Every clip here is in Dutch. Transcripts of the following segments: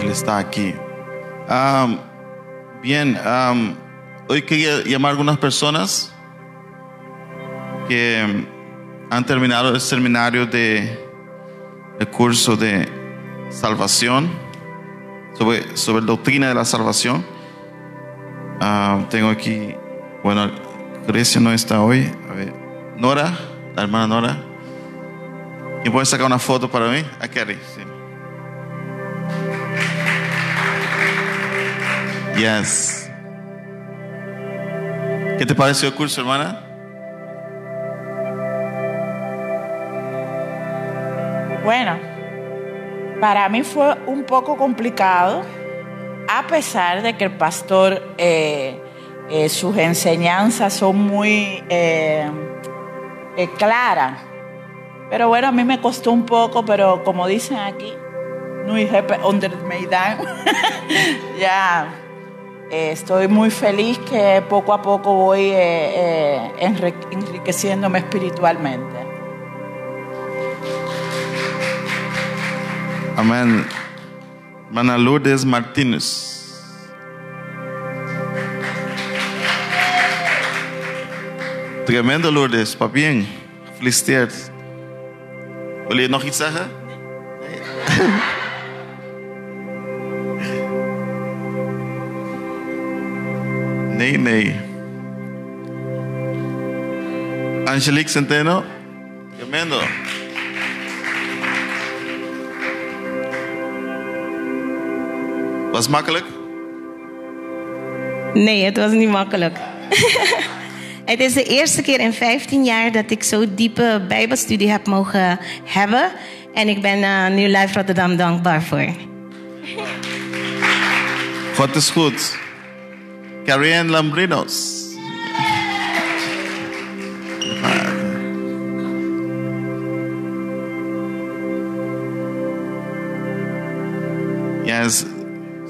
Él está aquí. Bien, hoy quería llamar a algunas personas que han terminado el seminario de el curso de salvación sobre, sobre doctrina de la salvación. Tengo aquí, bueno, Grecia no está hoy. A ver, Nora, la hermana Nora. ¿Quién puede sacar una foto para mí? A Kerry, sí. Yes. ¿Qué te pareció el curso, hermana? Bueno, para mí fue un poco complicado, a pesar de que el pastor, eh, eh, sus enseñanzas son muy eh, claras. Pero bueno, a mí me costó un poco, pero como dicen aquí, no under Maidan. ya eh, estoy muy feliz que poco a poco voy eh, eh, enri- enriqueciéndome espiritualmente. Amén. Hermana Lourdes Martínez. Tremendo Lourdes, papien. Gefeliciteerd. Wil je nog iets zeggen? Nee, nee. Angelique Centeno. Tremendo. Was makkelijk? Nee, het was niet makkelijk. het is de eerste keer in 15 jaar dat ik zo'n diepe Bijbelstudie heb mogen hebben. En ik ben uh, nu Live Rotterdam dankbaar voor. God is goed. Ann Lambrinos. Ja, is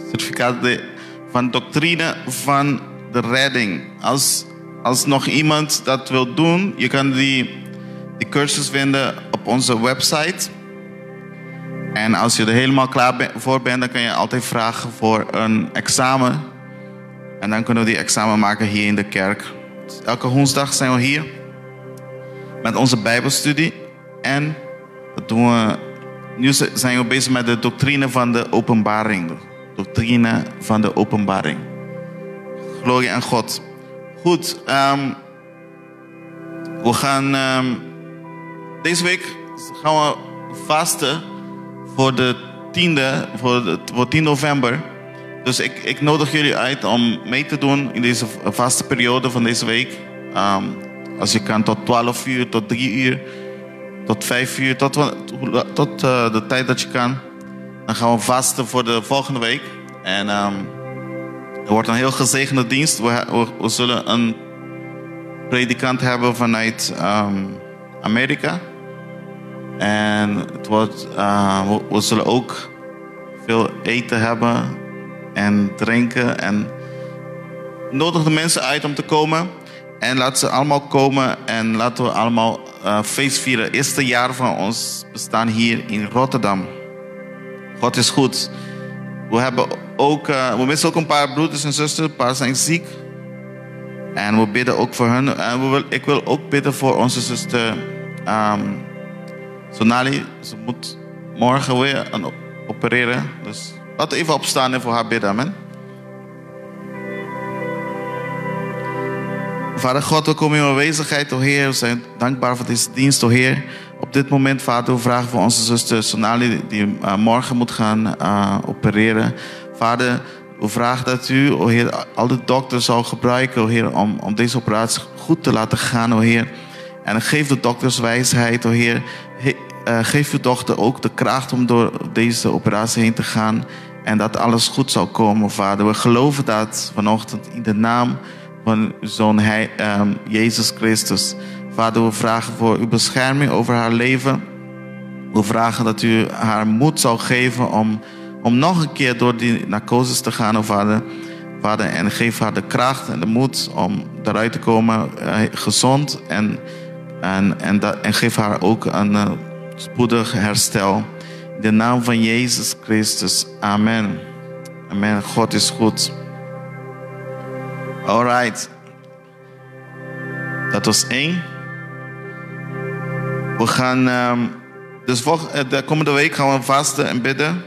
certificaat de, van doctrine van de redding. Als, als nog iemand dat wil doen, je kan die, die cursus vinden op onze website. En als je er helemaal klaar voor bent, dan kan je altijd vragen voor een examen. En dan kunnen we die examen maken hier in de kerk. Elke woensdag zijn we hier met onze Bijbelstudie. En doen we. Nu zijn we bezig met de doctrine van de openbaring. Doctrine van de openbaring. Glorie aan God. Goed, ehm, we gaan. ehm, deze week gaan we vasten voor de tiende, voor, de, voor 10 november. Dus ik, ik nodig jullie uit om mee te doen in deze vaste periode van deze week. Ehm, als je kan tot 12 uur, tot 3 uur, tot 5 uur, tot, tot eh, de tijd dat je kan. Dan gaan we vasten voor de volgende week. En ehm, er wordt een heel gezegende dienst. We, we, zullen een predikant hebben vanuit ehm, Amerika. En het wordt, eh, we zullen ook veel eten hebben en drinken. En nodig de mensen uit om te komen. En laat ze allemaal komen en laten we allemaal eh, feest vieren. Het eerste jaar van ons bestaan hier in Rotterdam. God is goed. We, hebben ook, eh, we missen ook een paar broeders en zusters. Een paar zijn ziek. En we bidden ook voor hen. En we wil, ik wil ook bidden voor onze zuster ehm, Sonali. Ze moet morgen weer opereren. Dus laten even opstaan en voor haar bidden. Amen. Vader God, we komen in uw aanwezigheid, o Heer. We zijn dankbaar voor deze dienst, o Heer. Op dit moment, Vader, we vragen voor onze zuster Sonali, die eh, morgen moet gaan eh, opereren. Vader, we vragen dat u, o Heer, al de dokters zal gebruiken, o Heer, om, om deze operatie goed te laten gaan, o Heer. En geef de dokters wijsheid, o Heer. He- eh, geef uw dochter ook de kracht om door deze operatie heen te gaan. En dat alles goed zal komen, Vader. We geloven dat vanochtend in de naam van zoon hij, ehm, Jezus Christus. Vader, we vragen voor uw bescherming over haar leven. We vragen dat u haar moed zal geven om, om nog een keer door die narcoses te gaan, oh Vader. Vader, en geef haar de kracht en de moed om eruit te komen eh, gezond. En, en, en, dat, en geef haar ook een eh, spoedig herstel. De naam van Jezus Christus. Amen. Amen. God is goed. Alright. Dat was één. We gaan. ehm, dus eh, de komende week gaan we vasten en bidden.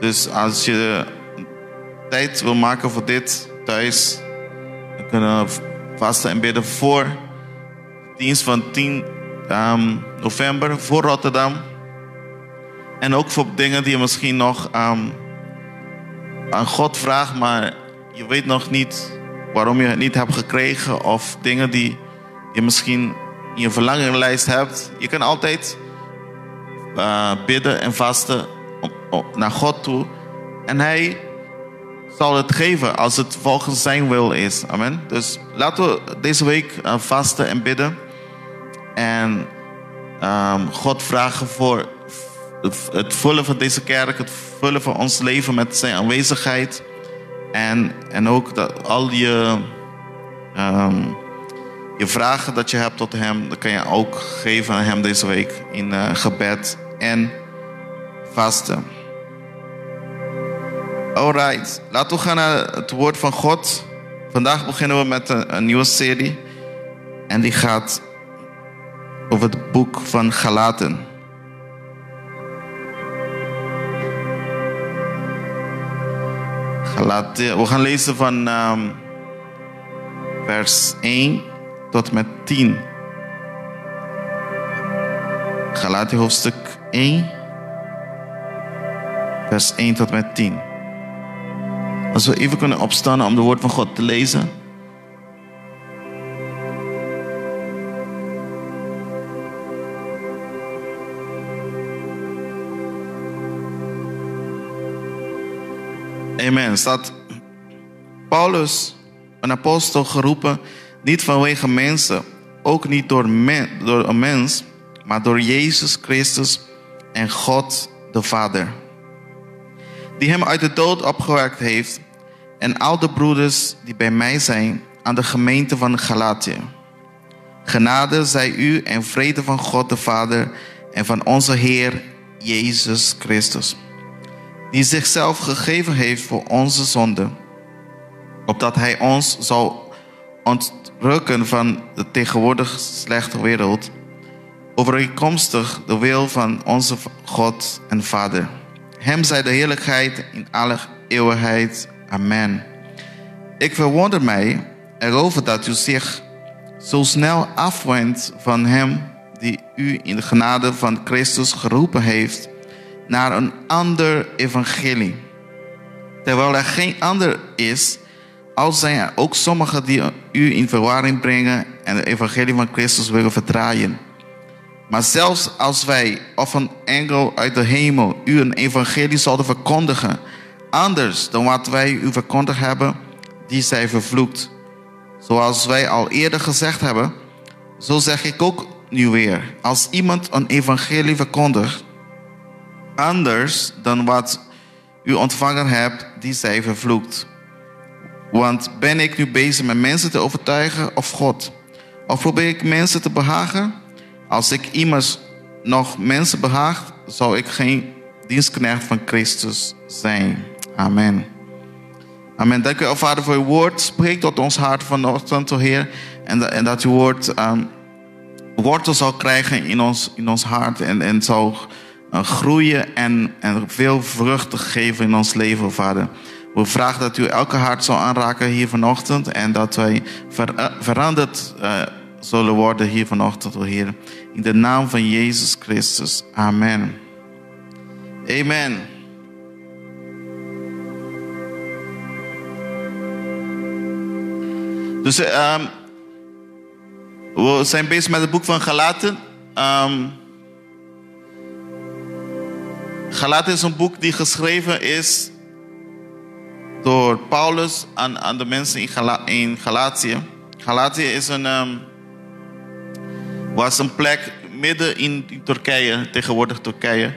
Dus als je tijd wil maken voor dit thuis, dan kunnen we vasten en bidden voor de dienst van 10 ehm, november voor Rotterdam. En ook voor dingen die je misschien nog ehm, aan God vraagt, maar je weet nog niet waarom je het niet hebt gekregen. Of dingen die je misschien in je verlangenlijst hebt. Je kan altijd eh, bidden en vasten op- naar God toe. En Hij zal het geven als het volgens Zijn wil is. Amen. Dus laten we deze week eh, vasten en bidden. En ehm, God vragen voor het- het vullen van deze kerk, het vullen van ons leven met Zijn aanwezigheid. En, en ook dat al je, ehm, je vragen dat je hebt tot Hem, dat kan je ook geven aan Hem deze week in eh, gebed en vasten. Alright, laten we gaan naar het woord van God. Vandaag beginnen we met een, een nieuwe serie. En die gaat over het boek van Galaten. Galaten, we gaan lezen van ehm, vers 1 tot met 10. Galaten hoofdstuk 1, vers 1 tot met 10. Als we even kunnen opstaan om de woord van God te lezen. Amen. Staat Paulus, een apostel, geroepen niet vanwege mensen, ook niet door, door een mens, maar door Jezus Christus en God de Vader die hem uit de dood opgewekt heeft, en al de broeders die bij mij zijn aan de gemeente van Galatië. Genade zij u en vrede van God de Vader en van onze Heer Jezus Christus, die zichzelf gegeven heeft voor onze zonden, opdat Hij ons zal ontrukken van de tegenwoordig slechte wereld, overeenkomstig de wil van onze God en Vader. Hem zij de heerlijkheid in alle eeuwigheid. Amen. Ik verwonder mij erover dat u zich zo snel afwendt van hem die u in de genade van Christus geroepen heeft naar een ander evangelie. Terwijl er geen ander is, al zijn er ook sommigen die u in verwarring brengen en het evangelie van Christus willen verdraaien. Maar zelfs als wij of een engel uit de hemel u een evangelie zouden verkondigen, anders dan wat wij u verkondigd hebben, die zij vervloekt. Zoals wij al eerder gezegd hebben, zo zeg ik ook nu weer. Als iemand een evangelie verkondigt, anders dan wat u ontvangen hebt, die zij vervloekt. Want ben ik nu bezig met mensen te overtuigen of God? Of probeer ik mensen te behagen? Als ik immers nog mensen behaag, zou ik geen dienstknecht van Christus zijn. Amen. Amen. Dank u wel, Vader, voor uw woord. Spreek tot ons hart vanochtend, o Heer. En, dat- en dat uw woord ehm, wortel zal krijgen in ons, in ons hart. En, en zal groeien en, en veel vruchten geven in ons leven, Vader. We vragen dat u elke hart zal aanraken hier vanochtend. En dat wij eh, veranderd eh, zullen worden hier vanochtend, o Heer. In de naam van Jezus Christus. Amen. Amen. Dus ehm, we zijn bezig met het boek van Galaten. Ehm Galaten is een boek die geschreven is door Paulus aan, aan de mensen in, Gala, in Galatië. Galatië is een, ehm, was een plek midden in, Turkije, tegenwoordig Turkije.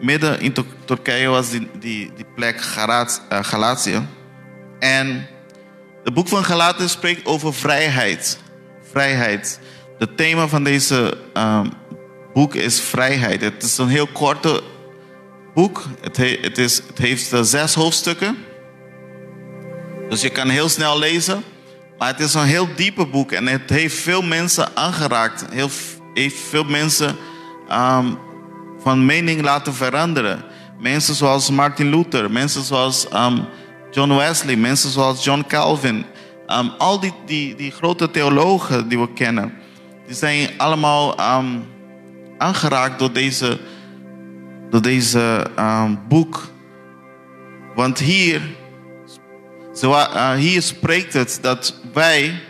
Midden in Tur- Turkije was die, die, plek eh, Galatië. En het boek van Galaten spreekt over vrijheid. Vrijheid. Het thema van deze ehm, boek is vrijheid. Het is een heel korte boek. Het, he- het, heeft eh, zes hoofdstukken. Dus je kan heel snel lezen. Maar het is een heel diepe boek en het heeft veel mensen aangeraakt. Heel, heeft veel mensen ehm, van mening laten veranderen. Mensen zoals Martin Luther, mensen zoals ehm, John Wesley, mensen zoals John Calvin. Ehm, al die, die, die grote theologen die we kennen, die zijn allemaal aangeraakt door deze, door deze ehm, boek. Want hier, zo, eh, hier spreekt het dat wij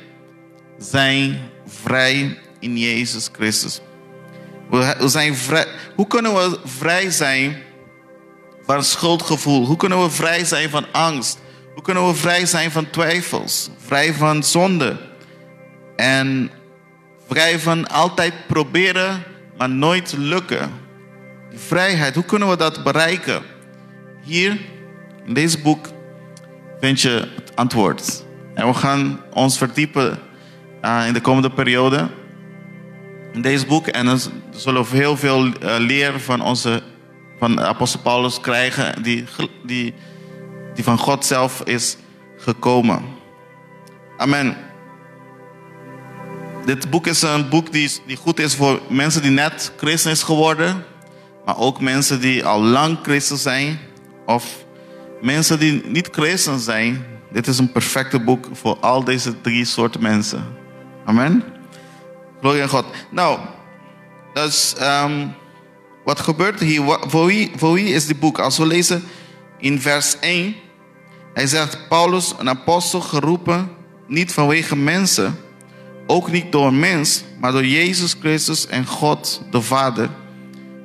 zijn vrij in Jezus Christus. We, we zijn vrij. Hoe kunnen we vrij zijn van schuldgevoel? Hoe kunnen we vrij zijn van angst? Hoe kunnen we vrij zijn van twijfels? Vrij van zonde? En vrij van altijd proberen, maar nooit lukken. Die vrijheid, hoe kunnen we dat bereiken? Hier, in deze boek, vind je het antwoord. En we gaan ons verdiepen eh, in de komende periode in deze boek. En dan zullen we heel veel eh, leren van onze van apostel Paulus krijgen, die, die, die van God zelf is gekomen. Amen. Dit boek is een boek die, die goed is voor mensen die net christen is geworden, maar ook mensen die al lang christen zijn, of mensen die niet christen zijn. Dit is een perfecte boek voor al deze drie soorten mensen. Amen. Glorie aan God. Nou, dus ehm, wat gebeurt er hier? Voor wie, is dit boek? Als we lezen in vers 1, hij zegt: Paulus, een apostel geroepen, niet vanwege mensen, ook niet door mens, maar door Jezus Christus en God de Vader,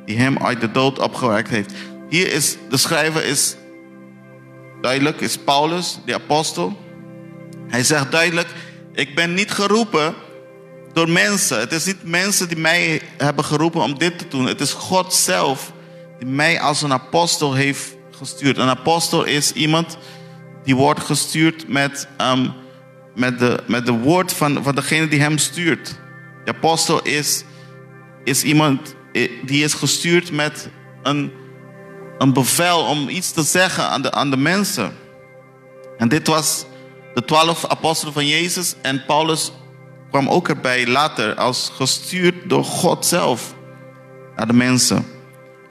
die hem uit de dood opgewekt heeft. Hier is de schrijver is duidelijk, is Paulus, de apostel. Hij zegt duidelijk: Ik ben niet geroepen door mensen. Het is niet mensen die mij hebben geroepen om dit te doen. Het is God zelf die mij als een apostel heeft gestuurd. Een apostel is iemand die wordt gestuurd met, ehm, met, de, met de woord van, van degene die hem stuurt. De apostel is, is iemand die is gestuurd met een, een bevel om iets te zeggen aan de, aan de mensen. En dit was de twaalf apostelen van Jezus. En Paulus kwam ook erbij later als gestuurd door God zelf naar de mensen.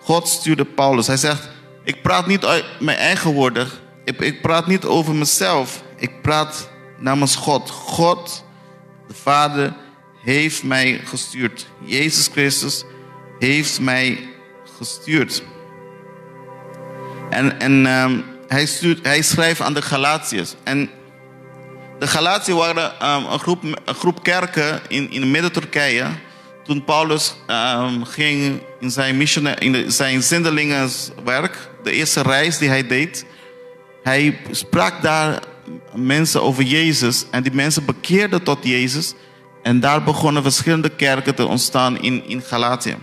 God stuurde Paulus. Hij zegt: Ik praat niet uit mijn eigen woorden. Ik, ik praat niet over mezelf. Ik praat namens God. God, de Vader, heeft mij gestuurd. Jezus Christus heeft mij gestuurd. En, en ehm, hij, stuurt, hij schrijft aan de Galatiërs. En de Galatiërs waren ehm, een, groep, een groep kerken in, in midden-Turkije. Toen Paulus ehm, ging in zijn, missiona- in de- zijn zendelingenswerk, de eerste reis die hij deed, hij sprak daar mensen over Jezus en die mensen bekeerden tot Jezus. En daar begonnen verschillende kerken te ontstaan in, in Galatië.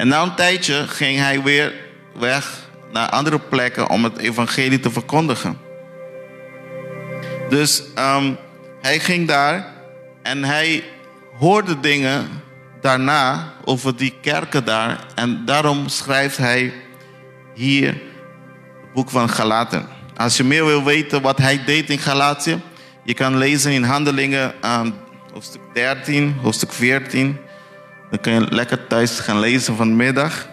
En na een tijdje ging hij weer weg naar andere plekken om het evangelie te verkondigen. Dus ehm, hij ging daar en hij hoorde dingen daarna over die kerken daar. En daarom schrijft hij hier het boek van Galaten. Als je meer wil weten wat hij deed in Galatië, je kan lezen in Handelingen ehm, hoofdstuk 13, hoofdstuk 14. Dan kun je lekker thuis gaan lezen vanmiddag.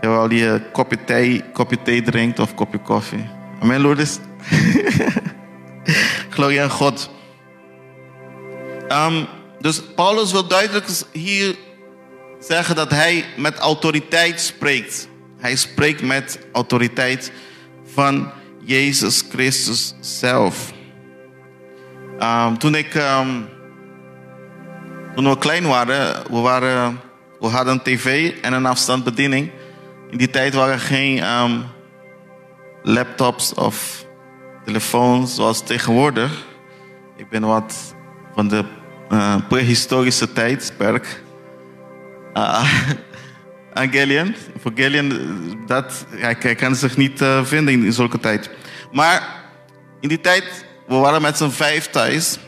Terwijl je een kopje thee, kopje thee drinkt of kopje koffie. Amen, Lourdes. Glorie aan God. Ehm, dus Paulus wil duidelijk hier zeggen dat hij met autoriteit spreekt. Hij spreekt met autoriteit van Jezus Christus zelf. Ehm, toen ik, ehm, toen we klein waren, we, waren, we hadden een tv en een afstandsbediening. In die tijd waren er geen ehm, laptops of telefoons zoals tegenwoordig. Ik ben wat van de eh, prehistorische tijdperk. Uh, aan Gillian. Voor Gillian, dat, hij, hij kan zich niet eh, vinden in, in zulke tijd. Maar in die tijd, we waren met z'n vijf thuis.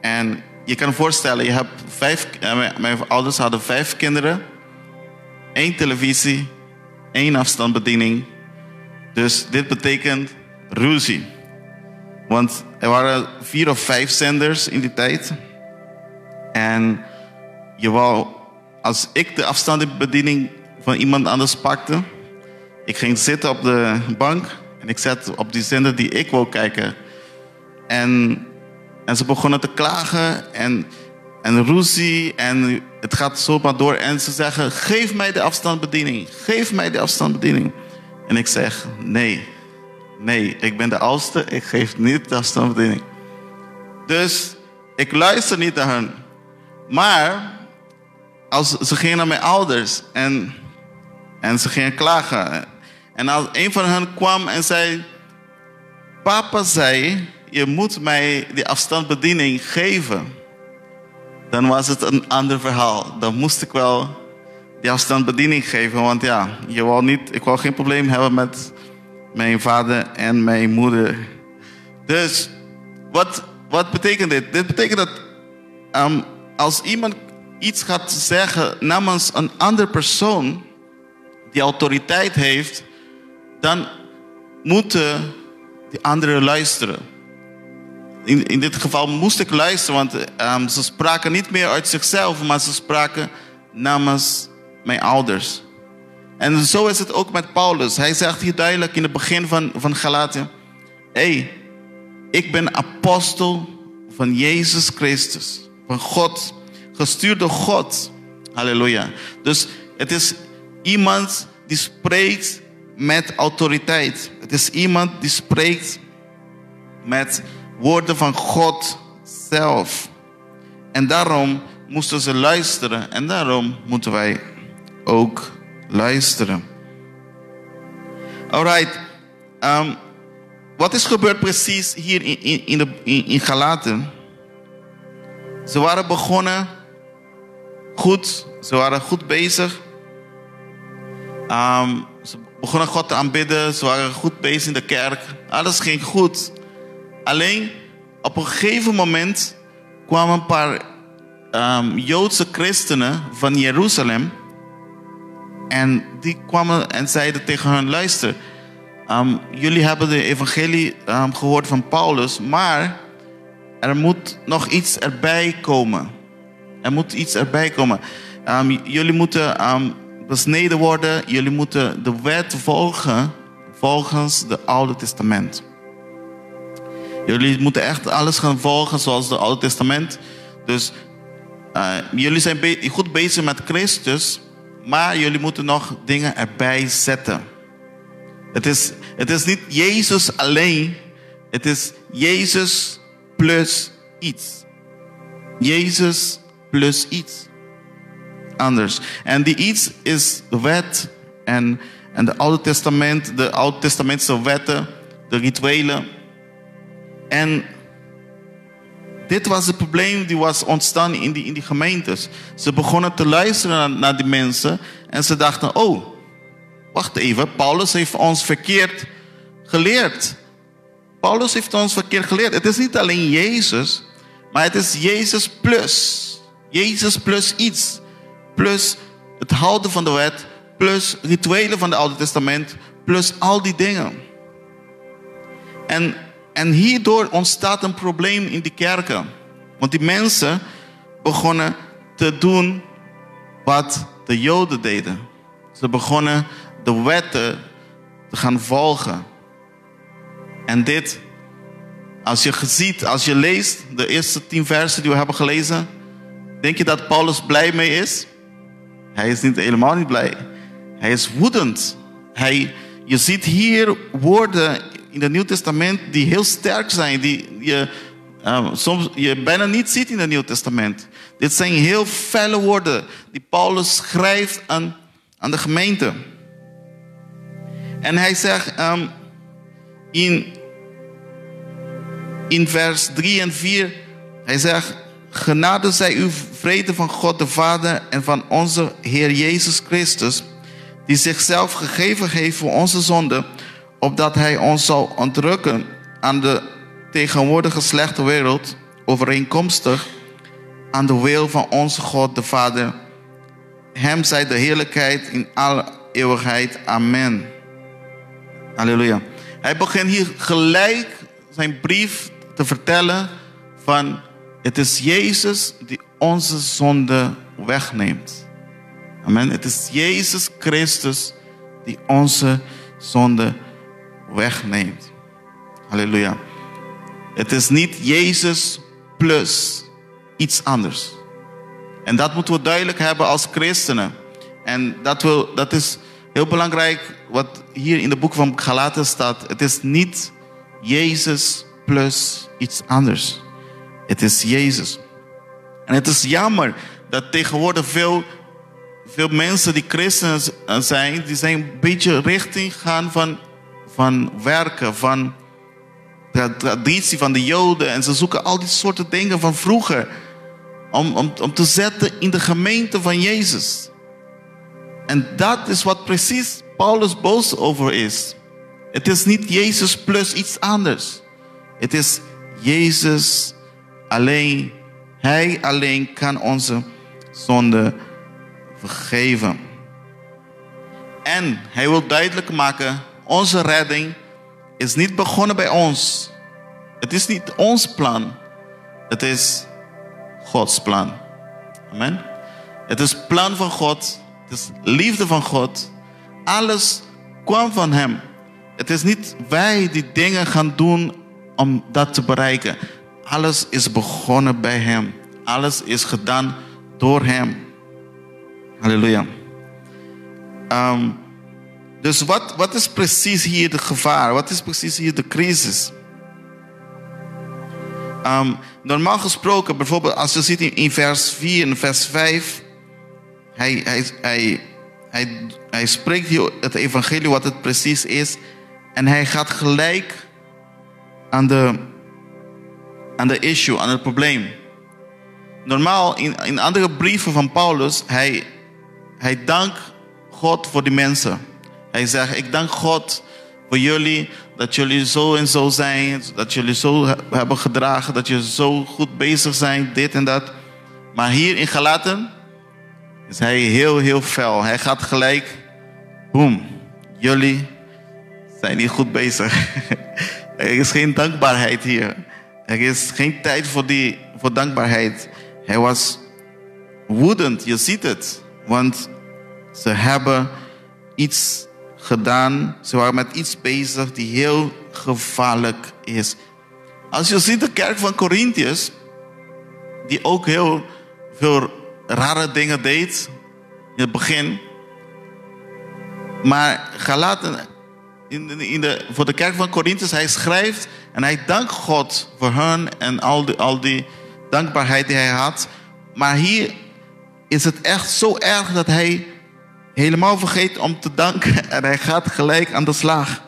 En je kan voorstellen, je hebt vijf, mijn, ouders hadden vijf kinderen. één televisie, één afstandsbediening. Dus dit betekent ruzie. Want er waren vier of vijf zenders in die tijd. En je wou, als ik de afstandsbediening van iemand anders pakte, ik ging zitten op de bank en ik zette op die zender die ik wou kijken. En, en ze begonnen te klagen en, en ruzie en het gaat zo maar door. En ze zeggen, geef mij de afstandsbediening, geef mij de afstandsbediening. En ik zeg, nee, nee, ik ben de oudste, ik geef niet de afstandsbediening. Dus ik luister niet naar hen. Maar als, ze gingen naar mijn ouders en, en ze gingen klagen. En als een van hen kwam en zei: Papa zei, je moet mij die afstandsbediening geven. Dan was het een ander verhaal. Dan moest ik wel die afstandsbediening geven. Want ja, je wou niet, ik wou geen probleem hebben met mijn vader en mijn moeder. Dus wat, wat betekent dit? Dit betekent dat um, als iemand iets gaat zeggen namens een andere persoon die autoriteit heeft, dan moeten die anderen luisteren. In, in dit geval moest ik luisteren, want um, ze spraken niet meer uit zichzelf, maar ze spraken namens mijn ouders. En zo is het ook met Paulus. Hij zegt hier duidelijk in het begin van, van Galatië: hey, ik ben apostel van Jezus Christus, van God, gestuurd door God. Halleluja. Dus het is iemand die spreekt met autoriteit. Het is iemand die spreekt met woorden van God zelf. En daarom moesten ze luisteren en daarom moeten wij ook luisteren. Alright. Um, wat is gebeurd precies hier in, in, in, de, in, Galaten? Ze waren begonnen goed, ze waren goed bezig. Um, ze begonnen God te aanbidden, ze waren goed bezig in de kerk. Alles ging goed. Alleen op een gegeven moment kwamen een paar um, Joodse christenen van Jeruzalem. En die kwamen en zeiden tegen hen: luister, um, jullie hebben de evangelie um, gehoord van Paulus, maar er moet nog iets erbij komen. Er moet iets erbij komen. jullie moeten besneden worden. Jullie moeten de wet volgen volgens het Oude Testament. Jullie moeten echt alles gaan volgen zoals het Oude Testament. Dus uh, jullie zijn goed bezig met Christus, maar jullie moeten nog dingen erbij zetten. Het is, het is niet Jezus alleen, het is Jezus plus iets. Jezus plus iets anders. En die iets is de wet en, en de Oude Testament, de Oude Testamentse wetten, de rituelen. En dit was het probleem die was ontstaan in die, in die gemeentes. Ze begonnen te luisteren naar, naar die mensen en ze dachten, oh, wacht even, Paulus heeft ons verkeerd geleerd. Paulus heeft ons verkeerd geleerd. Het is niet alleen Jezus, maar het is Jezus plus. Jezus plus iets plus het houden van de wet, plus rituelen van het Oude Testament, plus al die dingen. En, en hierdoor ontstaat een probleem in die kerken. Want die mensen begonnen te doen wat de Joden deden. Ze begonnen de wetten te gaan volgen. En dit, als je ziet, als je leest de eerste tien versen die we hebben gelezen, denk je dat Paulus blij mee is? Hij is niet, helemaal niet blij. Hij is woedend. Hij, je ziet hier woorden in het Nieuw Testament die heel sterk zijn, die je uh, soms je bijna niet ziet in het Nieuw Testament. Dit zijn heel felle woorden die Paulus schrijft aan, aan de gemeente. En hij zegt um, in, in vers 3 en 4, hij zegt, genade zij u vrede van God de Vader en van onze Heer Jezus Christus, die zichzelf gegeven heeft voor onze zonde, opdat Hij ons zal ontrukken aan de tegenwoordige slechte wereld, overeenkomstig aan de wil van onze God de Vader. Hem zij de heerlijkheid in alle eeuwigheid. Amen. Halleluja. Hij begint hier gelijk zijn brief te vertellen van het is Jezus die onze zonde wegneemt. Amen. Het is Jezus Christus die onze zonde wegneemt. Halleluja. Het is niet Jezus plus iets anders. En dat moeten we duidelijk hebben als christenen. En dat, wil, dat is heel belangrijk wat hier in het boek van Galaten staat. Het is niet Jezus plus iets anders. Het is Jezus. En het is jammer dat tegenwoordig veel, veel mensen die christenen zijn, die zijn een beetje richting gaan van, van werken, van de traditie van de Joden. En ze zoeken al die soorten dingen van vroeger. Om, om, om te zetten in de gemeente van Jezus. En dat is wat precies Paulus boos over is. Het is niet Jezus plus iets anders. Het is Jezus alleen. Hij alleen kan onze zonde vergeven. En hij wil duidelijk maken, onze redding is niet begonnen bij ons. Het is niet ons plan. Het is Gods plan. Amen. Het is plan van God. Het is liefde van God. Alles kwam van Hem. Het is niet wij die dingen gaan doen om dat te bereiken. Alles is begonnen bij Hem. Alles is gedaan door Hem. Halleluja. Um, dus wat, wat is precies hier de gevaar? Wat is precies hier de crisis? Um, normaal gesproken, bijvoorbeeld als je ziet in, vers 4 en vers 5, hij, hij, hij, hij, hij spreekt hier het evangelie wat het precies is. En hij gaat gelijk aan de, aan de issue, aan het probleem. Normaal in, in andere brieven van Paulus, hij, hij dankt God voor die mensen. Hij zegt, ik dank God voor jullie dat jullie zo en zo zijn, dat jullie zo hebben gedragen, dat jullie zo goed bezig zijn, dit en dat. Maar hier in Galaten is hij heel, heel fel. Hij gaat gelijk, boem, jullie zijn niet goed bezig. er is geen dankbaarheid hier. Er is geen tijd voor, die, voor dankbaarheid. Hij was woedend, je ziet het. Want ze hebben iets gedaan. Ze waren met iets bezig die heel gevaarlijk is. Als je ziet de kerk van Corinthiërs, die ook heel veel rare dingen deed in het begin. Maar Galaten, in, in de, voor de kerk van Corinthians, hij schrijft en hij dankt God voor hen en al die, al die dankbaarheid die hij had. Maar hier is het echt zo erg dat hij helemaal vergeet om te danken en hij gaat gelijk aan de slag.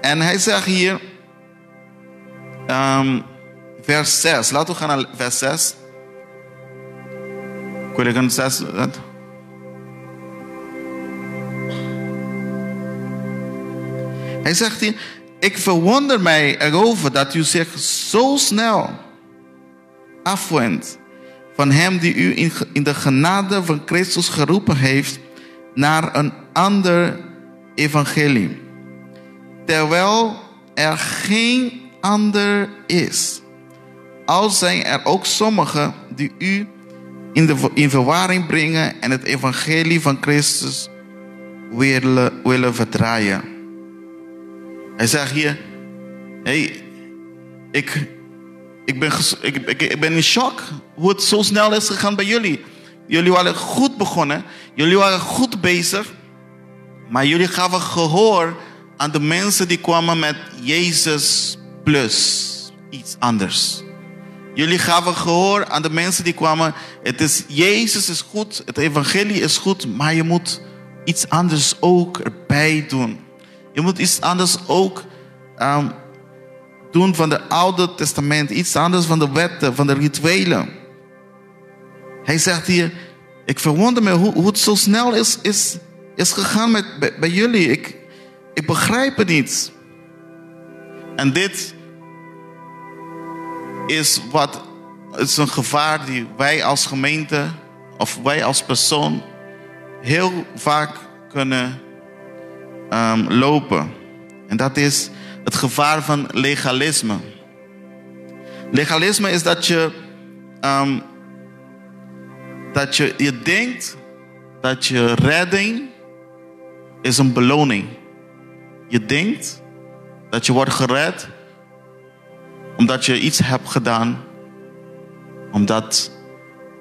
En hij zegt hier, um, vers 6, laten we gaan naar vers 6. Collega 6. Hij zegt hier, ik verwonder mij erover dat u zich zo snel afwendt van hem die u in, de genade van Christus geroepen heeft naar een ander evangelie. Terwijl er geen ander is. Al zijn er ook sommigen die u in, de, in verwarring brengen en het evangelie van Christus willen, willen verdraaien. Hij zegt hier, hey, ik, ik, ben, ik, ik, ben in shock hoe het zo snel is gegaan bij jullie. Jullie waren goed begonnen, jullie waren goed bezig, maar jullie gaven gehoor aan de mensen die kwamen met Jezus plus iets anders. Jullie gaven gehoor aan de mensen die kwamen. Het is, Jezus is goed, het evangelie is goed, maar je moet iets anders ook erbij doen. Je moet iets anders ook um, doen van het Oude Testament. Iets anders van de wetten, van de rituelen. Hij zegt hier, ik verwonder me hoe, hoe het zo snel is, is, is gegaan met, bij, jullie. Ik, ik begrijp het niet. En dit is wat is een gevaar die wij als gemeente of wij als persoon heel vaak kunnen ehm, lopen. En dat is het gevaar van legalisme. Legalisme is dat je, ehm, dat je, je denkt dat je redding is een beloning. Je denkt dat je wordt gered omdat je iets hebt gedaan. Omdat,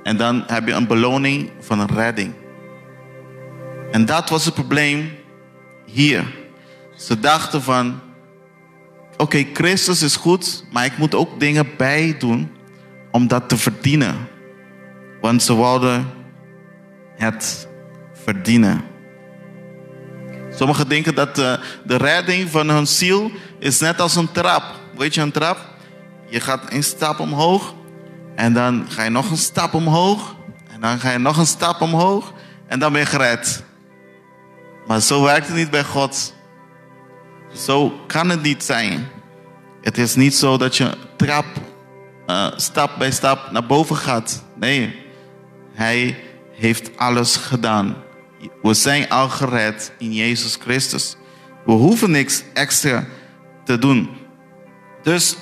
en dan heb je een beloning van een redding. En dat was het probleem hier. Ze dachten van, oké, Christus is goed, maar ik moet ook dingen bij doen om dat te verdienen. Want ze wilden het verdienen. Sommigen denken dat de, de redding van hun ziel is net als een trap. Weet je, een trap? Je gaat een stap omhoog en dan ga je nog een stap omhoog en dan ga je nog een stap omhoog en dan ben je gered. Maar zo werkt het niet bij God. Zo kan het niet zijn. Het is niet zo dat je trap, uh, stap bij stap naar boven gaat. Nee, Hij heeft alles gedaan. We zijn al gered in Jezus Christus. We hoeven niks extra te doen. Dus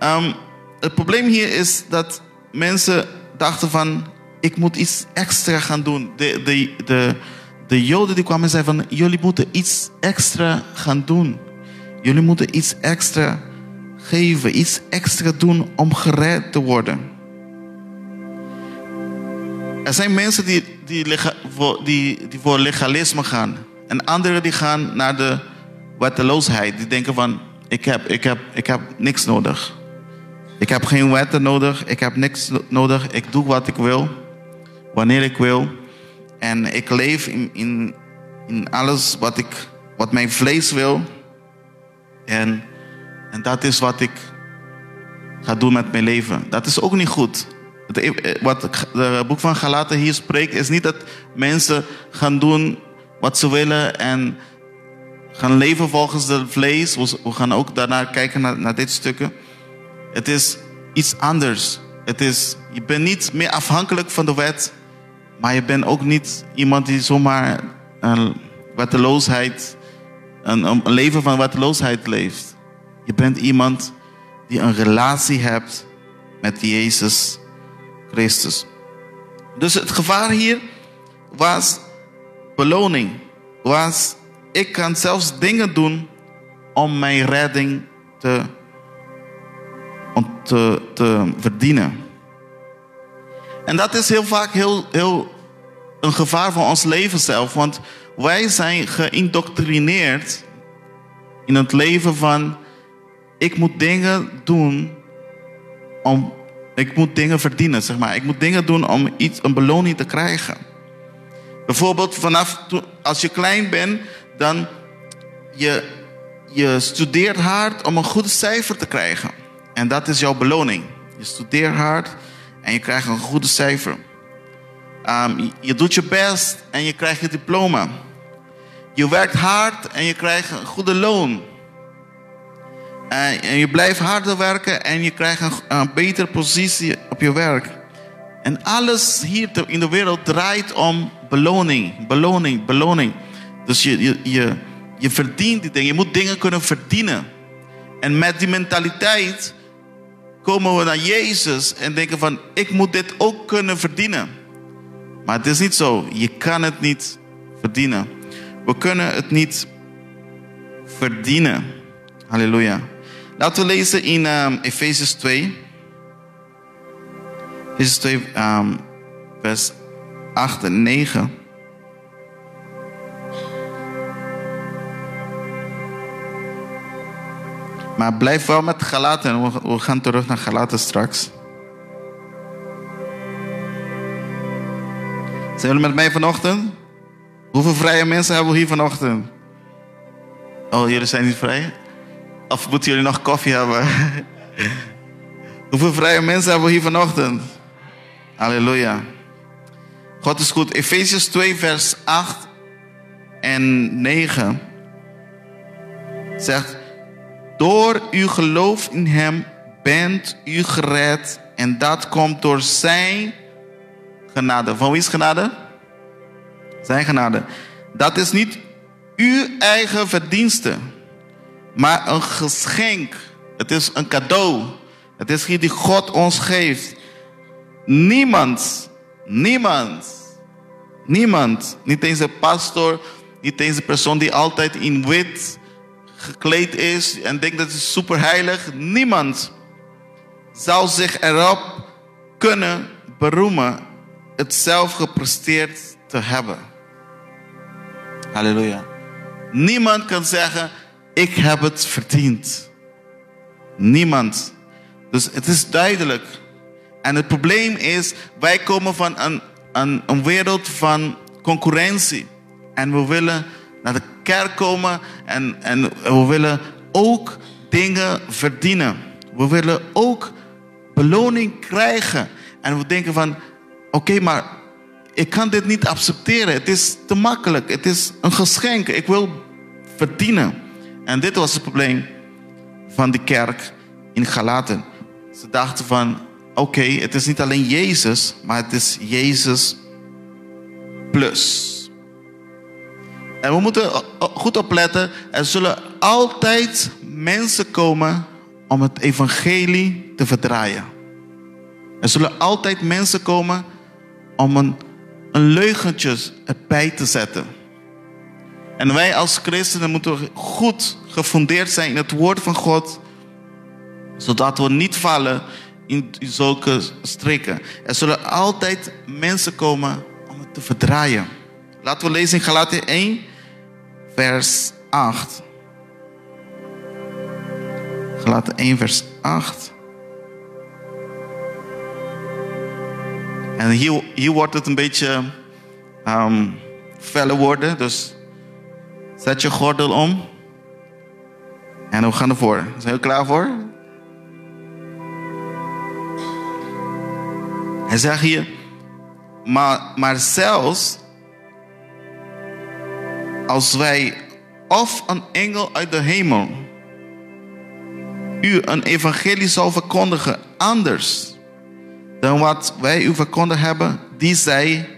um, het probleem hier is dat mensen dachten van... ik moet iets extra gaan doen. De, de, de, de Joden die kwamen en zeiden van... jullie moeten iets extra gaan doen. Jullie moeten iets extra geven. Iets extra doen om gered te worden. Er zijn mensen die, die, die, die voor legalisme gaan. En anderen die gaan naar de wetteloosheid. Die denken van, ik heb, ik heb, ik heb niks nodig. Ik heb geen wetten nodig. Ik heb niks nodig. Ik doe wat ik wil. Wanneer ik wil. En ik leef in, in, in alles wat, ik, wat mijn vlees wil. En, en dat is wat ik ga doen met mijn leven. Dat is ook niet goed. E- wat het boek van Galaten hier spreekt, is niet dat mensen gaan doen wat ze willen en gaan leven volgens het vlees. We gaan ook daarna kijken naar, naar dit stukje. Het is iets anders. Het is, je bent niet meer afhankelijk van de wet, maar je bent ook niet iemand die zomaar een wetteloosheid, een, een leven van wetteloosheid leeft. Je bent iemand die een relatie hebt met Jezus Christus. Dus het gevaar hier was beloning. Was ik kan zelfs dingen doen om mijn redding te, te, te verdienen. En dat is heel vaak heel, heel een gevaar voor ons leven zelf. Want wij zijn geïndoctrineerd in het leven van... ik moet dingen doen om ik moet dingen verdienen, zeg maar. Ik moet dingen doen om iets, een beloning te krijgen. Bijvoorbeeld vanaf als je klein bent, dan je, je studeert hard om een goed cijfer te krijgen. En dat is jouw beloning. Je studeert hard en je krijgt een goede cijfer. Um, je doet je best en je krijgt je diploma. Je werkt hard en je krijgt een goede loon. En je blijft harder werken en je krijgt een, een betere positie op je werk. En alles hier in de wereld draait om beloning, beloning, beloning. Dus je, je, je, je verdient die dingen. Je moet dingen kunnen verdienen. En met die mentaliteit komen we naar Jezus en denken van, ik moet dit ook kunnen verdienen. Maar het is niet zo. Je kan het niet verdienen. We kunnen het niet verdienen. Halleluja. Laten we lezen in um, Efezes 2. Efezes 2, um, vers 8 en 9. Maar blijf wel met Galaten. We gaan terug naar Galaten straks. Zijn jullie met mij vanochtend? Hoeveel vrije mensen hebben we hier vanochtend? Oh, jullie zijn niet vrij? Of moeten jullie nog koffie hebben? Hoeveel vrije mensen hebben we hier vanochtend? Halleluja. God is goed. Efesiërs 2, vers 8 en 9 zegt: Door uw geloof in Hem bent u gered. En dat komt door Zijn genade. Van wie is genade? Zijn genade. Dat is niet uw eigen verdienste, maar een geschenk. Het is een cadeau. Het is hier die God ons geeft. Niemand, niemand, niemand, niet eens een pastor, niet eens een persoon die altijd in wit gekleed is en denkt dat het super heilig. Niemand zal zich erop kunnen beroemen het zelf gepresteerd te hebben. Halleluja. Niemand kan zeggen, ik heb het verdiend. Niemand. Dus het is duidelijk. En het probleem is, wij komen van een, een, een wereld van concurrentie. En we willen naar de kerk komen en, en we willen ook dingen verdienen. We willen ook beloning krijgen. En we denken van, oké, maar ik kan dit niet accepteren. Het is te makkelijk. Het is een geschenk. Ik wil verdienen. En dit was het probleem van de kerk in Galaten. Ze dachten van, oké, het is niet alleen Jezus, maar het is Jezus plus. En we moeten goed opletten. Er zullen altijd mensen komen om het evangelie te verdraaien. Er zullen altijd mensen komen om een, een leugentje erbij te zetten. En wij als christenen moeten goed gefundeerd zijn in het woord van God, zodat we niet vallen in zulke strikken. Er zullen altijd mensen komen om het te verdraaien. Laten we lezen in Galaten 1, vers 8. Galaten 1, vers 8. En hier, hier wordt het een beetje um, felle woorden. Dus zet je gordel om. En we gaan ervoor. Zijn we klaar voor? Hij zegt hier. Maar, maar zelfs als wij of een engel uit de hemel u een evangelie zal verkondigen anders dan wat wij u verkondigd hebben, die zij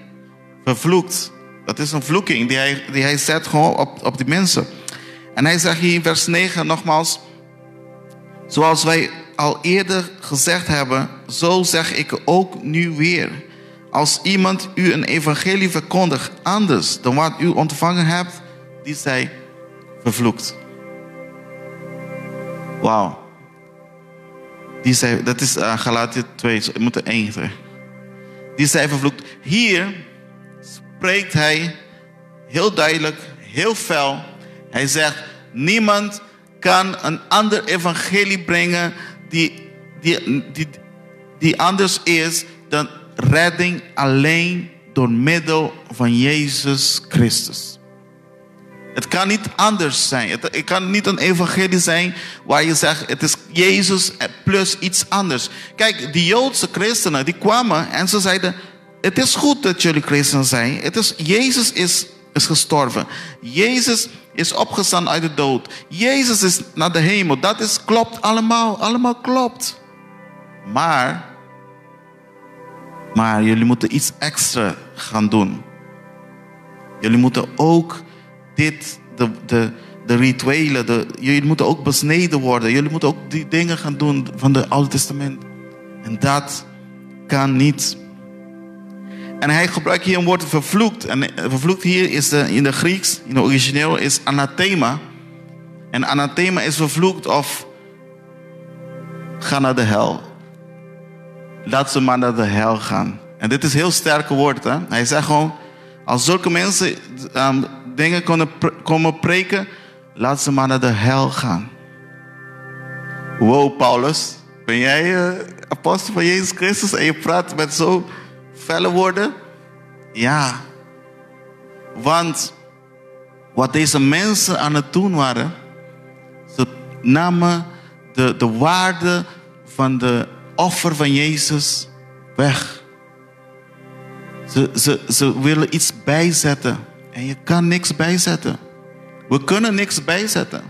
vervloekt. Dat is een vloeking die hij, die hij zet gewoon op, op die mensen. En hij zegt hier in vers 9 nogmaals, zoals wij al eerder gezegd hebben, zo zeg ik ook nu weer. Als iemand u een evangelie verkondigt anders dan wat u ontvangen hebt, die zij vervloekt. Wauw. Die zij, dat is uh, Galatia 2, ik moet er één. Die zij vervloekt. Hier spreekt hij heel duidelijk, heel fel. Hij zegt, niemand kan een ander evangelie brengen die, die, die, die anders is dan redding alleen door middel van Jezus Christus. Het kan niet anders zijn. Het, kan niet een evangelie zijn waar je zegt het is Jezus plus iets anders. Kijk, die Joodse christenen die kwamen en ze zeiden: Het is goed dat jullie christen zijn. Het is, Jezus is, is gestorven. Jezus is opgestaan uit de dood. Jezus is naar de hemel. Dat is, klopt allemaal. Allemaal klopt. Maar, maar jullie moeten iets extra gaan doen. Jullie moeten ook dit, de, de, de rituelen, de, jullie moeten ook besneden worden. Jullie moeten ook die dingen gaan doen van het Oude Testament. En dat kan niet. En hij gebruikt hier een woord vervloekt. En vervloekt hier is de, in de Grieks, in het origineel, is anathema. En anathema is vervloekt of ga naar de hel. Laat ze maar naar de hel gaan. En dit is een heel sterke woord. Hè? Hij zegt gewoon, als zulke mensen um, dingen kunnen komen preken, laat ze maar naar de hel gaan. Wow, Paulus, ben jij uh, apostel van Jezus Christus en je praat met zo felle woorden? Ja. Want wat deze mensen aan het doen waren, ze namen de, de waarde van de offer van Jezus weg. Ze, ze, ze willen iets bijzetten. En je kan niks bijzetten. We kunnen niks bijzetten.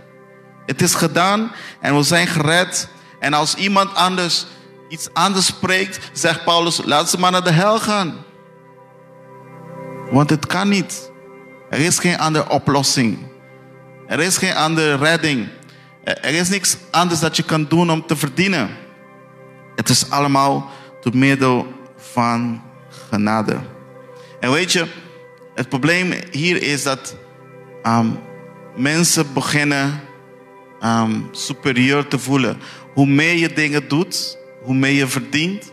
Het is gedaan en we zijn gered. En als iemand anders iets anders spreekt, zegt Paulus: laat ze maar naar de hel gaan. Want het kan niet. Er is geen andere oplossing. Er is geen andere redding. Er is niks anders dat je kan doen om te verdienen. Het is allemaal door middel van genade. En weet je, het probleem hier is dat ehm, mensen beginnen ehm, superieur te voelen. Hoe meer je dingen doet, hoe meer je verdient,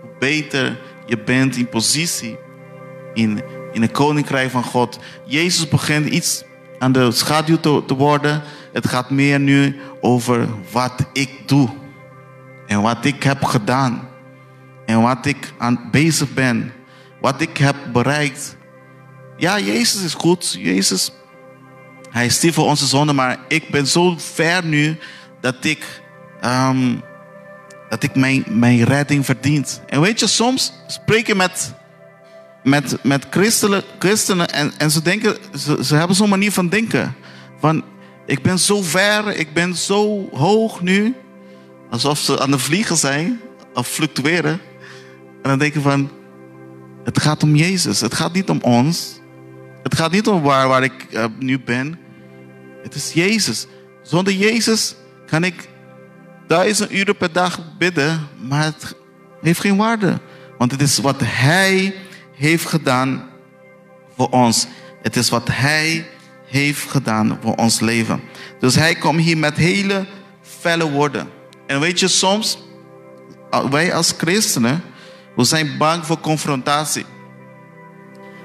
hoe beter je bent in positie in, in het koninkrijk van God. Jezus begint iets aan de schaduw te, te worden. Het gaat meer nu over wat ik doe. En wat ik heb gedaan. En wat ik aan bezig ben. Wat ik heb bereikt. Ja, Jezus is goed. Jezus, hij stierf voor onze zonde. Maar ik ben zo ver nu dat ik, ehm, dat ik mijn, mijn redding verdient. En weet je, soms spreek je met, met, met christenen, christenen en, en ze, denken, ze, ze hebben zo'n manier van denken. Van, ik ben zo ver, ik ben zo hoog nu. Alsof ze aan het vliegen zijn of fluctueren. En dan denk je van, het gaat om Jezus. Het gaat niet om ons. Het gaat niet om waar, waar ik eh, nu ben. Het is Jezus. Zonder Jezus kan ik duizend uren per dag bidden, maar het heeft geen waarde. Want het is wat Hij heeft gedaan voor ons. Het is wat Hij heeft gedaan voor ons leven. Dus Hij komt hier met hele felle woorden. En weet je, soms, wij als christenen, we zijn bang voor confrontatie.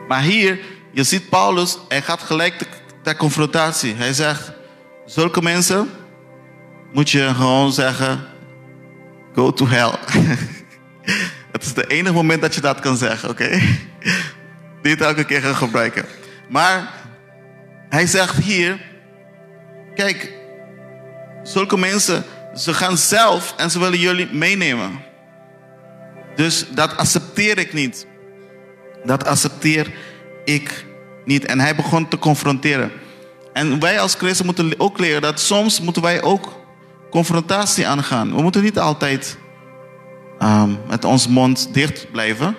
Maar hier, je ziet Paulus, hij gaat gelijk ter confrontatie. Hij zegt, zulke mensen moet je gewoon zeggen, go to hell. Het is het enige moment dat je dat kan zeggen, oké? Niet elke keer gaan gebruiken. Maar hij zegt hier, kijk, zulke mensen, ze gaan zelf en ze willen jullie meenemen. Dus dat accepteer ik niet. Dat accepteer ik niet. En hij begon te confronteren. En wij als christen moeten ook leren dat soms moeten wij ook confrontatie aangaan. We moeten niet altijd um, met ons mond dicht blijven.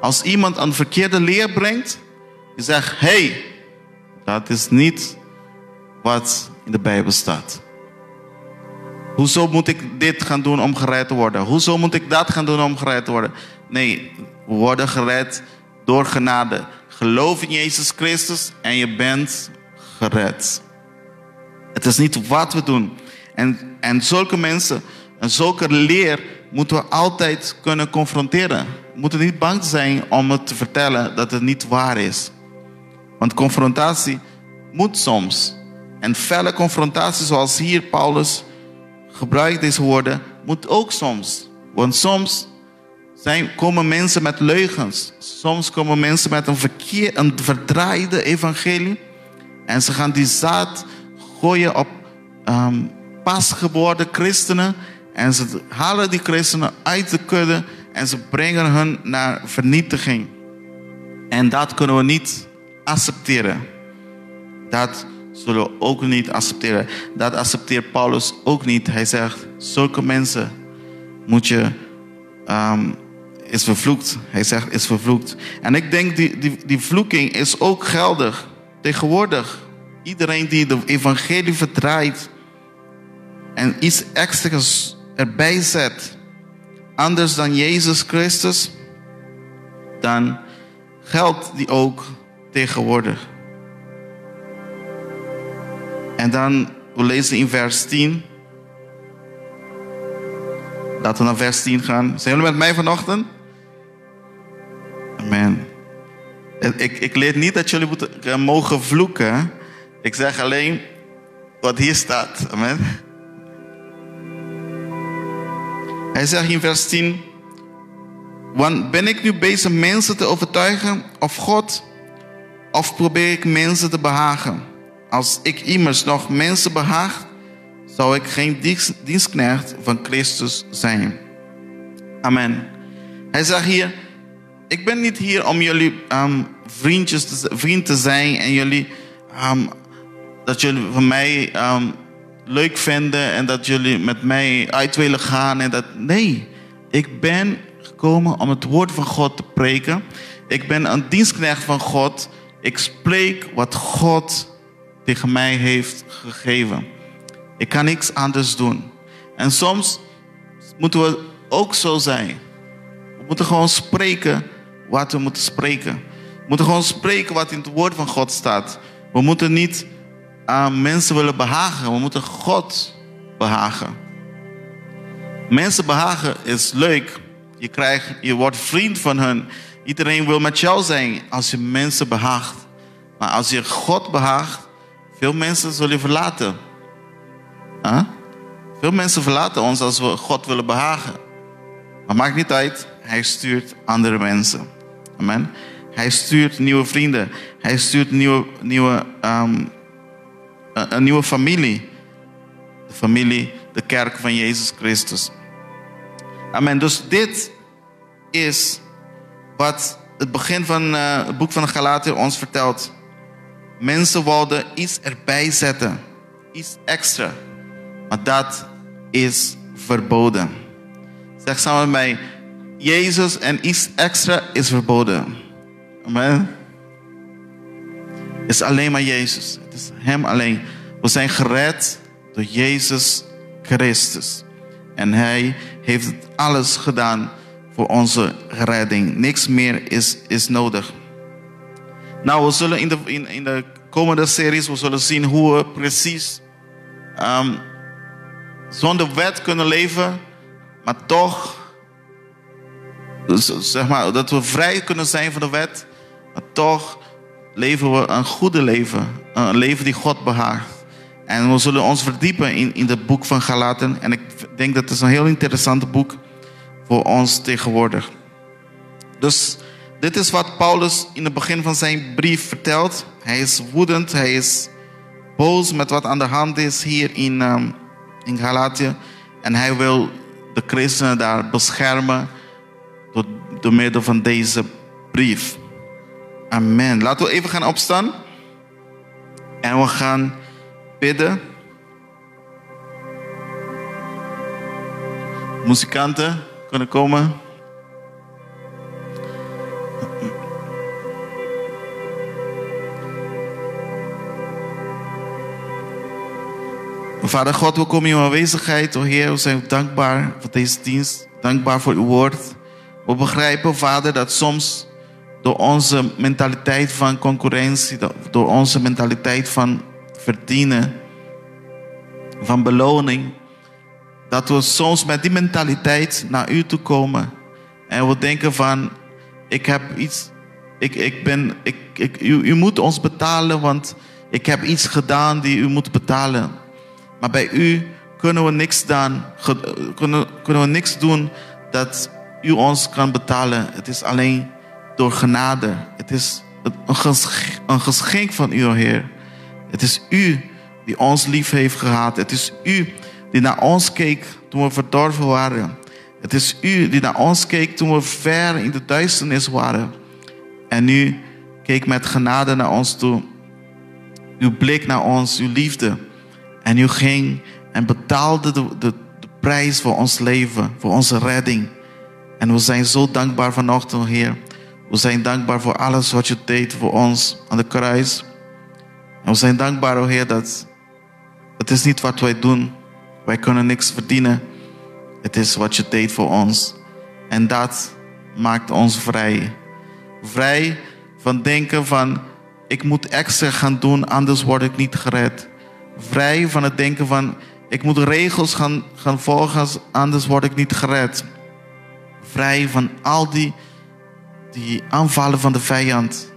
Als iemand een verkeerde leer brengt, je zegt: hey, dat is niet wat in de Bijbel staat. Hoezo moet ik dit gaan doen om gered te worden? Hoezo moet ik dat gaan doen om gered te worden? Nee, we worden gered door genade. Geloof in Jezus Christus en je bent gered. Het is niet wat we doen. En, en zulke mensen en zulke leer moeten we altijd kunnen confronteren. We moeten niet bang zijn om het te vertellen dat het niet waar is. Want confrontatie moet soms. En felle confrontatie, zoals hier Paulus gebruikt deze woorden, moet ook soms. Want soms zijn, komen mensen met leugens. Soms komen mensen met een, verkeer, een verdraaide evangelie. En ze gaan die zaad gooien op um, pasgeboren christenen. En ze halen die christenen uit de kudde en ze brengen hen naar vernietiging. En dat kunnen we niet accepteren. Dat zullen ook niet accepteren. Dat accepteert Paulus ook niet. Hij zegt, zulke mensen moet je, um, is vervloekt. Hij zegt, is vervloekt. En ik denk, die, die, die vloeking is ook geldig. Tegenwoordig. Iedereen die de evangelie verdraait en iets extra's erbij zet, anders dan Jezus Christus, dan geldt die ook tegenwoordig. En dan, we lezen in vers 10. Laten we naar vers 10 gaan. Zijn jullie met mij vanochtend? Amen. Ik, ik leer niet dat jullie moeten, eh, mogen vloeken. Ik zeg alleen wat hier staat. Amen. Hij zegt in vers 10. Want ben ik nu bezig mensen te overtuigen of God, of probeer ik mensen te behagen? Als ik immers nog mensen behaag, zou ik geen dienstknecht van Christus zijn. Amen. Hij zegt hier, ik ben niet hier om jullie um, vriendjes vriend te zijn en jullie, um, dat jullie van mij um, leuk vinden en dat jullie met mij uit willen gaan. En dat, nee, ik ben gekomen om het woord van God te preken. Ik ben een dienstknecht van God Ik spreek wat God tegen mij heeft gegeven. Ik kan niks anders doen. En soms moeten we ook zo zijn. We moeten gewoon spreken wat we moeten spreken. We moeten gewoon spreken wat in het woord van God staat. We moeten niet aan mensen willen behagen. We moeten God behagen. Mensen behagen is leuk. Je, krijgt, je wordt vriend van hen. Iedereen wil met jou zijn als je mensen behaagt. Maar als je God behaagt, veel mensen zullen verlaten. Veel mensen verlaten ons als we God willen behagen. Maar maakt niet uit, Hij stuurt andere mensen. Amen. Hij stuurt nieuwe vrienden. Hij stuurt nieuwe, nieuwe, um, een, een nieuwe familie. De familie, de kerk van Jezus Christus. Amen. Dus dit is wat het begin van uh, het boek van de ons vertelt. Mensen wilden iets erbij zetten, iets extra. Maar dat is verboden. Zeg samen met mij, Jezus en iets extra is verboden. Amen. Het is alleen maar Jezus. Het is Hem alleen. We zijn gered door Jezus Christus. En Hij heeft alles gedaan voor onze redding. Niks meer is, is nodig. Nou, we zullen in de, in, in de komende series we zullen zien hoe we precies um, zonder wet kunnen leven, maar toch, zeg maar, dat we vrij kunnen zijn van de wet, maar toch leven we een goede leven, een leven die God behaagt. En we zullen ons verdiepen in, in het boek van Galaten. En ik denk dat het een heel interessant boek voor ons tegenwoordig. Dus dit is wat Paulus in het begin van zijn brief vertelt. Hij is woedend, hij is boos met wat aan de hand is hier in, um, in Galatië. En hij wil de christenen daar beschermen door, door middel van deze brief. Amen. Laten we even gaan opstaan. En we gaan bidden. Muzikanten kunnen komen. Vader God, we komen in uw aanwezigheid. O Heer, we zijn dankbaar voor deze dienst. Dankbaar voor uw woord. We begrijpen, Vader, dat soms door onze mentaliteit van concurrentie, door onze mentaliteit van verdienen, van beloning, dat we soms met die mentaliteit naar u toe komen. En we denken van, ik heb iets, ik, ik ben, ik, ik, u, u moet ons betalen, want ik heb iets gedaan die u moet betalen. Maar bij u kunnen we niks, dan, kunnen, kunnen we niks doen dat u ons kan betalen. Het is alleen door genade. Het is een geschenk van u, Heer. Het is u die ons lief heeft gehad. Het is u die naar ons keek toen we verdorven waren. Het is u die naar ons keek toen we ver in de duisternis waren. En u keek met genade naar ons toe. Uw blik naar ons, uw liefde. En u ging en betaalde de, de, de prijs voor ons leven, voor onze redding. En we zijn zo dankbaar vanochtend, Heer. We zijn dankbaar voor alles wat u deed voor ons aan de kruis. En we zijn dankbaar, oh Heer, dat het is niet wat wij doen. Wij kunnen niks verdienen. Het is wat je deed voor ons. En dat maakt ons vrij. Vrij van denken van, ik moet extra gaan doen, anders word ik niet gered. Vrij van het denken van, ik moet regels gaan, gaan volgen, anders word ik niet gered. Vrij van al die, die aanvallen van de vijand.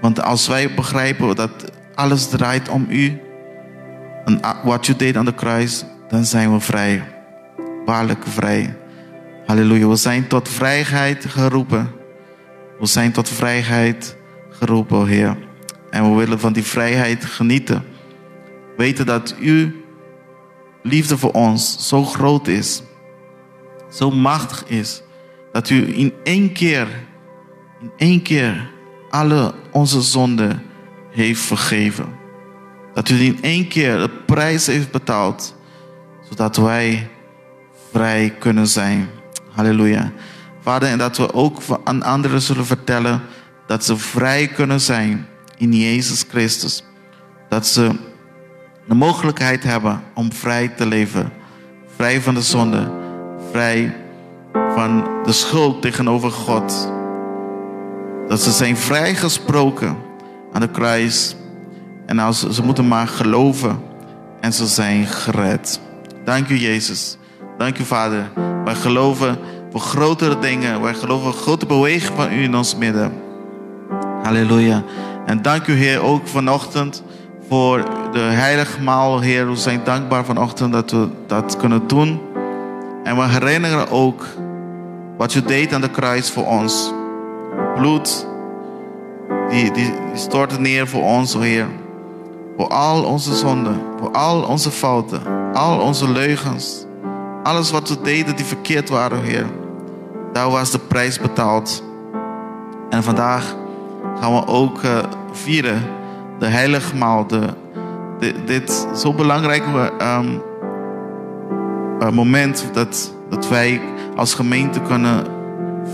Want als wij begrijpen dat alles draait om u en wat u deed aan de kruis, dan zijn we vrij. Waarlijk vrij. Halleluja. We zijn tot vrijheid geroepen. We zijn tot vrijheid geroepen, Heer. En we willen van die vrijheid genieten. Weten dat uw liefde voor ons zo groot is. Zo machtig is. Dat u in één keer, in één keer alle onze zonden heeft vergeven. Dat u in één keer de prijs heeft betaald, zodat wij vrij kunnen zijn. Halleluja. Vader, en dat we ook aan anderen zullen vertellen dat ze vrij kunnen zijn in Jezus Christus. Dat ze de mogelijkheid hebben om vrij te leven. Vrij van de zonde. Vrij van de schuld tegenover God. Dat ze zijn vrijgesproken aan de kruis. En als, ze moeten maar geloven. En ze zijn gered. Dank u Jezus. Dank u Vader. Wij geloven voor grotere dingen. Wij geloven voor grote beweging van u in ons midden. Halleluja. En dank u Heer ook vanochtend voor de heilige maal, Heer. We zijn dankbaar vanochtend dat we dat kunnen doen. En we herinneren ook wat u deed aan de kruis voor ons. Bloed, die, die, stortte neer voor ons, Heer. Voor al onze zonden, voor al onze fouten, al onze leugens. Alles wat we deden die verkeerd waren, Heer. Daar was de prijs betaald. En vandaag gaan we ook uh, vieren de heilige maal. De, dit, zo belangrijk um, uh, moment dat, dat wij als gemeente kunnen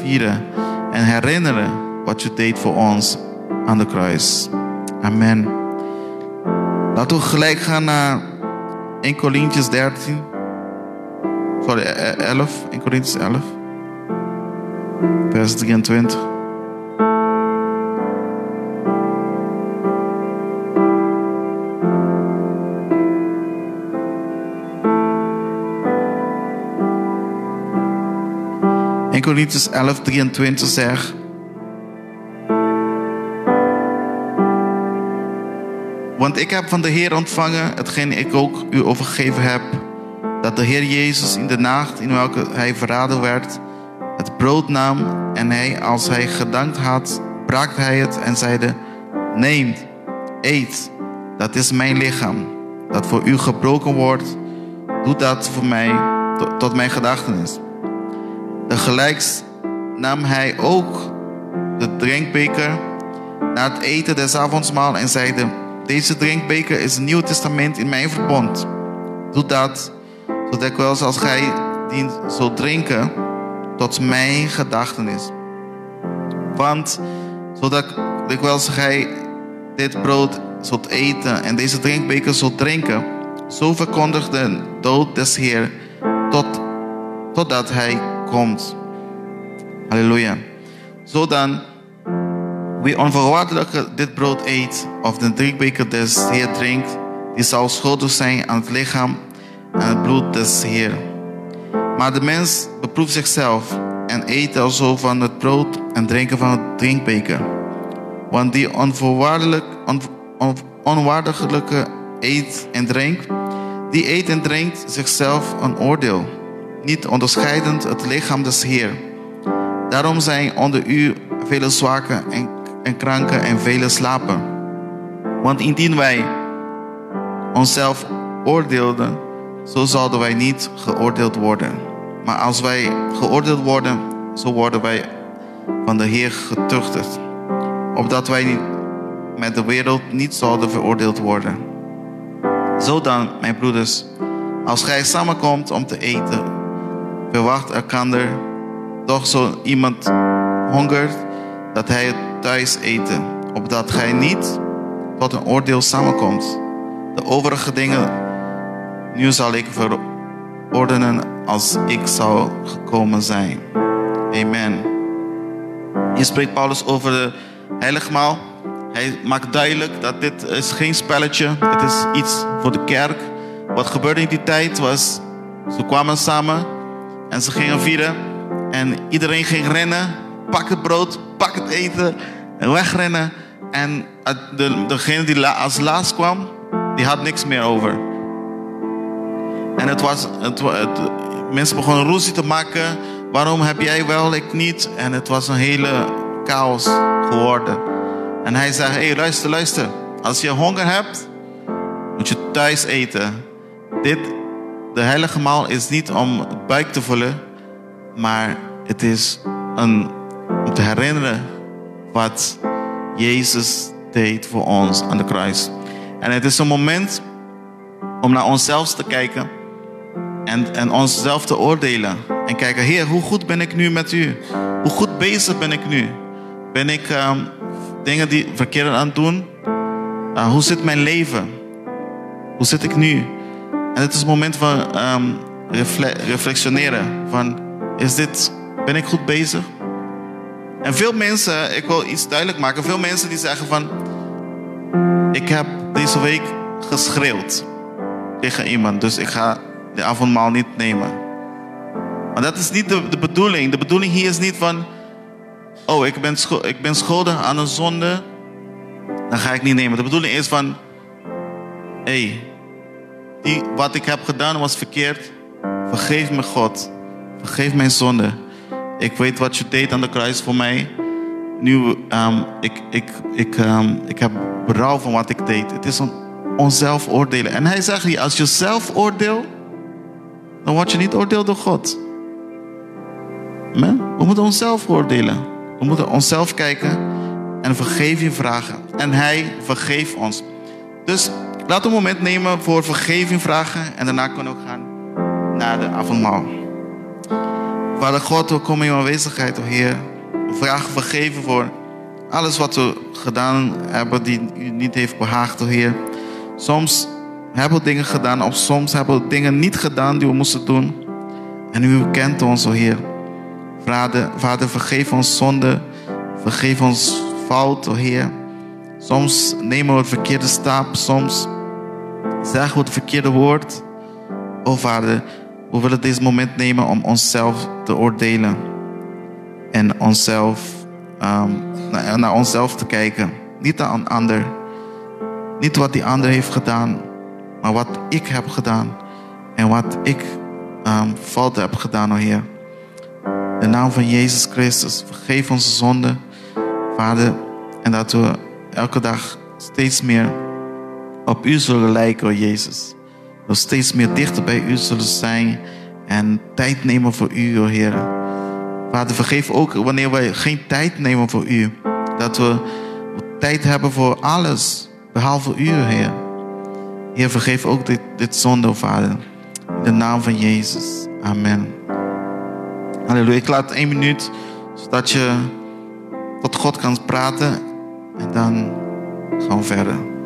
vieren en herinneren wat je deed voor ons aan de kruis. Amen. Laten we gelijk gaan naar 1 Corinthians 13. Sorry, 11. 1 Corinthians 11. Vers 23. Corinthians 11, 23 zegt. Want ik heb van de Heer ontvangen hetgeen ik ook u overgegeven heb. Dat de Heer Jezus in de nacht in welke hij verraden werd, het brood nam en hij, als hij gedankt had, brak hij het en zeide: Neem, eet, dat is mijn lichaam, dat voor u gebroken wordt. Doe dat voor mij tot mijn gedachtenis. Tegelijk nam hij ook de drinkbeker na het eten des avondsmaal en zeide: Deze drinkbeker is het Nieuw Testament in mijn verbond. Doe dat, zodat ik wel als gij dient zult drinken, tot mijn gedachtenis. Want zodat ik wel als gij dit brood zult eten en deze drinkbeker zult drinken, zo verkondigt de dood des Heer tot, totdat hij komt. Halleluja. Zodan wie onvoorwaardelijk dit brood eet of de drinkbeker des Heer drinkt, die zal schuldig zijn aan het lichaam en het bloed des Heer. Maar de mens beproeft zichzelf en eet alzo van het brood en drinken van het drinkbeker. Want die onvoorwaardelijk, on, eet en drinkt, die eet en drinkt zichzelf een oordeel niet onderscheidend het lichaam des Heer. Daarom zijn onder u vele zwakken en, en kranken en vele slapen. Want indien wij onszelf oordeelden, zo zouden wij niet geoordeeld worden. Maar als wij geoordeeld worden, zo worden wij van de Heer getuchtigd. Opdat wij met de wereld niet zouden veroordeeld worden. Zo dan, mijn broeders, als gij samenkomt om te eten, verwacht elkander. Doch zo iemand hongert, dat hij het thuis eten, opdat gij niet tot een oordeel samenkomt. De overige dingen, nu zal ik verordenen als ik zou gekomen zijn. Amen. Hier spreekt Paulus over de heiligmaal. Hij maakt duidelijk dat dit is geen spelletje. Het is iets voor de kerk. Wat gebeurde in die tijd was, ze kwamen samen en ze gingen vieren. En iedereen ging rennen. Pak het brood, pak het eten. En wegrennen. En de, degene die als laatst kwam, die had niks meer over. En het was, het, mensen begonnen ruzie te maken. Waarom heb jij wel, ik niet? En het was een hele chaos geworden. En hij zei, hé hey, luister, luister. Als je honger hebt, moet je thuis eten. Dit de heilige maal is niet om het buik te vullen, maar het is een, om te herinneren wat Jezus deed voor ons aan de kruis. En het is een moment om naar onszelf te kijken en, en onszelf te oordelen. En kijken, Heer, hoe goed ben ik nu met u? Hoe goed bezig ben ik nu? Ben ik, um, dingen die verkeerd aan het doen. Uh, hoe zit mijn leven? Hoe zit ik nu? En het is het moment van ehm, refle reflectioneren. Van, is dit, ben ik goed bezig? En veel mensen, ik wil iets duidelijk maken. Veel mensen die zeggen van, ik heb deze week geschreeuwd tegen iemand. Dus ik ga de avondmaal niet nemen. Maar dat is niet de, bedoeling. De bedoeling hier is niet van, oh ik ben, ik ben schuldig aan een zonde. Dan ga ik niet nemen. De bedoeling is van, hé, hey, wat ik heb gedaan was verkeerd. Vergeef me God. Vergeef mijn zonde. Ik weet wat je deed aan de kruis voor mij. Nu, um, ik, ik, ik, um, ik heb berouw van wat ik deed. Het is een onszelf oordelen. En hij zegt hier, als je zelf oordeelt, dan word je niet oordeeld door God. Amen? We moeten onszelf oordelen. We moeten onszelf kijken en vergeving vragen. En hij vergeeft ons. Dus we een moment nemen voor vergeving vragen. En daarna kunnen we gaan naar de avondmaal. Vader God, we komen in uw aanwezigheid, oh Heer. We vragen vergeven voor alles wat we gedaan hebben die u niet heeft behaagd, oh Heer. Soms hebben we dingen gedaan, of soms hebben we dingen niet gedaan die we moesten doen. En u kent ons, oh Heer. Vader, Vader vergeef ons zonde. Vergeef ons fout, oh Heer. Soms nemen we het verkeerde stap. Soms we het verkeerde woord. Oh Vader, we willen deze moment nemen om onszelf te oordelen. En onszelf, um, naar, onszelf te kijken. Niet naar een ander. Niet wat die ander heeft gedaan. Maar wat ik heb gedaan. En wat ik um, fout heb gedaan, oh Heer. In de naam van Jezus Christus, vergeef onze zonden, Vader. En dat we elke dag steeds meer op U zullen lijken, oh Jezus. Dat we steeds meer dichter bij U zullen zijn en tijd nemen voor U, oh Heer. Vader, vergeef ook wanneer wij geen tijd nemen voor U. Dat we tijd hebben voor alles, behalve U, Heer. Heer, vergeef ook dit, dit zonde, oh Vader. In de naam van Jezus. Amen. Halleluja. Ik laat één minuut, zodat je tot God kan praten. En dan gaan we verder.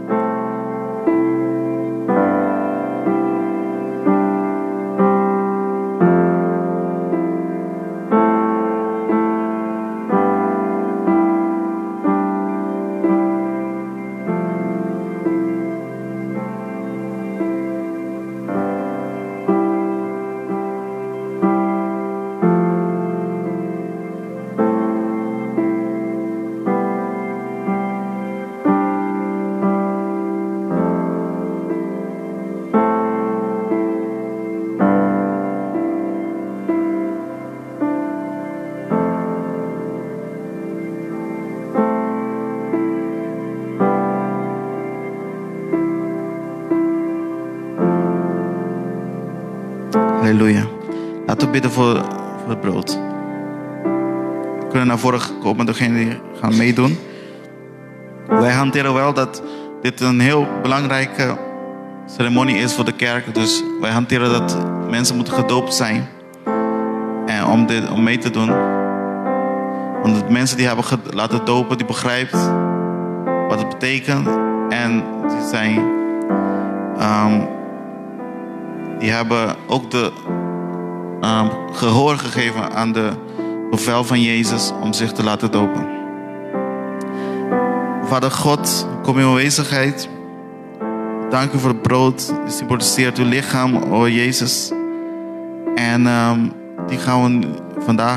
Bidden voor, het brood. We kunnen naar voren komen, degenen die gaan meedoen. Wij hanteren wel dat dit een heel belangrijke ceremonie is voor de kerk. Dus wij hanteren dat mensen moeten gedoopt zijn. En om, dit, om mee te doen. Want de mensen die hebben laten dopen, die begrijpt wat het betekent. En die zijn... Um, die hebben ook de gehoor gegeven aan de bevel van Jezus om zich te laten dopen. Vader God, kom in aanwezigheid. Dank u voor het brood. Die symboliseert uw lichaam, o Jezus. En um, die gaan we vandaag